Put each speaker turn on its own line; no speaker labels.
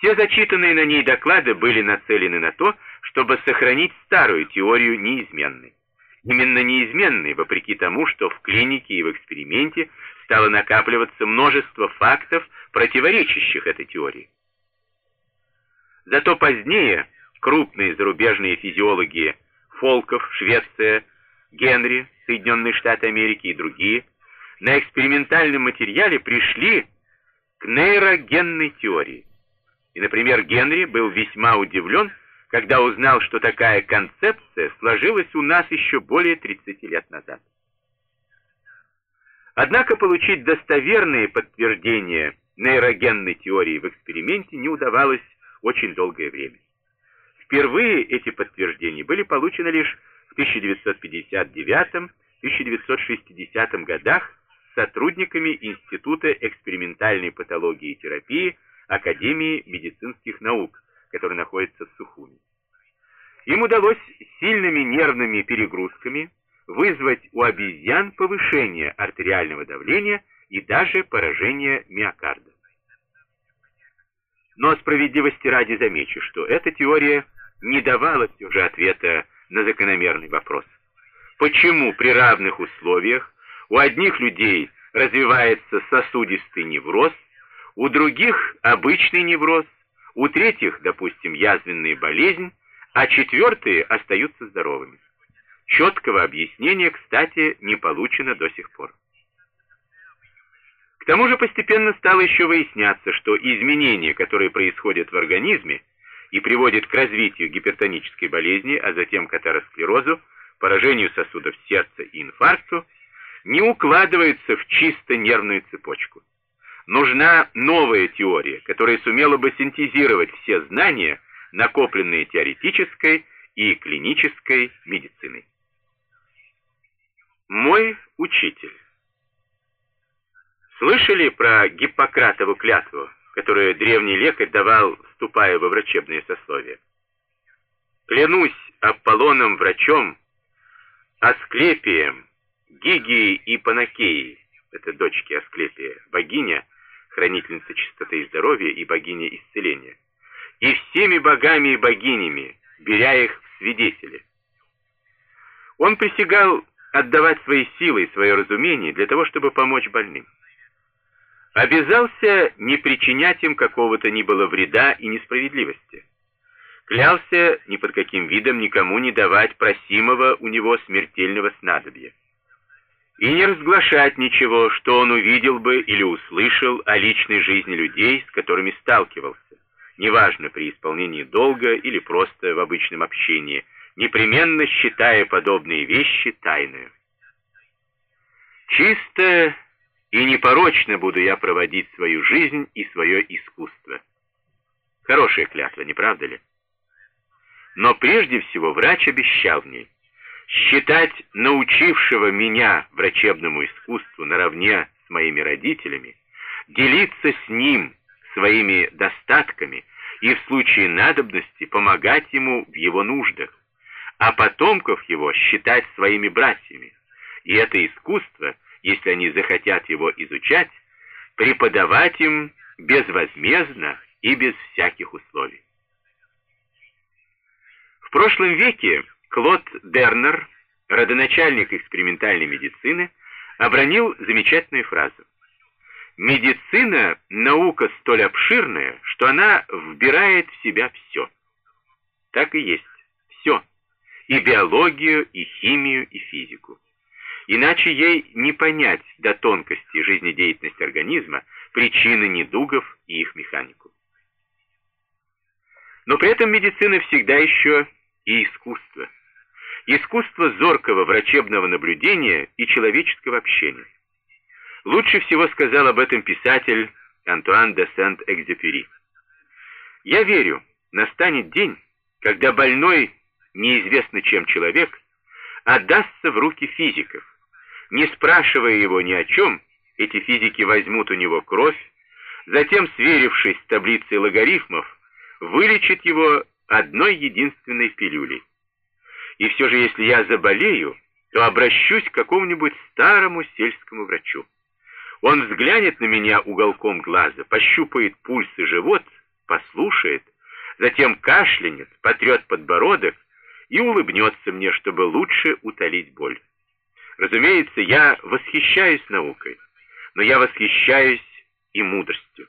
Все зачитанные на ней доклады были нацелены на то, чтобы сохранить старую теорию неизменной. Именно неизменной, вопреки тому, что в клинике и в эксперименте стало накапливаться множество фактов, противоречащих этой теории. Зато позднее крупные зарубежные физиологи Фолков, Швеция, Генри, Соединенные Штаты Америки и другие на экспериментальном материале пришли к нейрогенной теории. И, например, Генри был весьма удивлен, когда узнал, что такая концепция сложилась у нас еще более 30 лет назад. Однако получить достоверные подтверждения нейрогенной теории в эксперименте не удавалось очень долгое время. Впервые эти подтверждения были получены лишь в 1959-1960 годах сотрудниками Института экспериментальной патологии и терапии Академии медицинских наук, который находится в Сухуми. Им удалось сильными нервными перегрузками вызвать у обезьян повышение артериального давления и даже поражение миокарда. Но справедливости ради замечу, что эта теория не давала все же ответа на закономерный вопрос. Почему при равных условиях у одних людей развивается сосудистый невроз, у других обычный невроз, у третьих, допустим, язвенная болезнь, а четвертые остаются здоровыми. Четкого объяснения, кстати, не получено до сих пор. К тому же постепенно стало еще выясняться, что изменения, которые происходят в организме и приводят к развитию гипертонической болезни, а затем к атеросклерозу, поражению сосудов сердца и инфаркту, не укладываются в чисто нервную цепочку. Нужна новая теория, которая сумела бы синтезировать все знания, накопленные теоретической и клинической медициной. Мой учитель. Слышали про Гиппократову клятву, которую древний лекарь давал, вступая во врачебное сословие? Клянусь Аполлоном врачом, Асклепием, Гигией и Панакеей, это дочки Асклепия, богиня, хранительница чистоты и здоровья и богиня исцеления, и всеми богами и богинями, беря их в свидетели. Он присягал отдавать свои силы и свое разумение для того, чтобы помочь больным. Обязался не причинять им какого-то ни было вреда и несправедливости. Клялся ни под каким видом никому не давать просимого у него смертельного снадобья и не разглашать ничего, что он увидел бы или услышал о личной жизни людей, с которыми сталкивался, неважно при исполнении долга или просто в обычном общении, непременно считая подобные вещи тайной. Чисто и непорочно буду я проводить свою жизнь и свое искусство. Хорошая клятва, не правда ли? Но прежде всего врач обещал мне, считать научившего меня врачебному искусству наравне с моими родителями, делиться с ним своими достатками и в случае надобности помогать ему в его нуждах, а потомков его считать своими братьями. И это искусство, если они захотят его изучать, преподавать им безвозмездно и без всяких условий. В прошлом веке Клод Дернер, родоначальник экспериментальной медицины, обронил замечательную фразу. «Медицина — наука столь обширная, что она вбирает в себя все». Так и есть, все. И биологию, и химию, и физику. Иначе ей не понять до тонкости жизнедеятельности организма, причины недугов и их механику. Но при этом медицина всегда еще и искусство – искусство зоркого врачебного наблюдения и человеческого общения. Лучше всего сказал об этом писатель Антуан де Сент-Экзюпери. «Я верю, настанет день, когда больной, неизвестно чем человек, отдастся в руки физиков. Не спрашивая его ни о чем, эти физики возьмут у него кровь, затем, сверившись с таблицей логарифмов, вылечат его одной единственной пилюлей. И все же, если я заболею, то обращусь к какому-нибудь старому сельскому врачу. Он взглянет на меня уголком глаза, пощупает пульс и живот, послушает, затем кашлянет, потрет подбородок и улыбнется мне, чтобы лучше утолить боль. Разумеется, я восхищаюсь наукой, но я восхищаюсь и мудростью.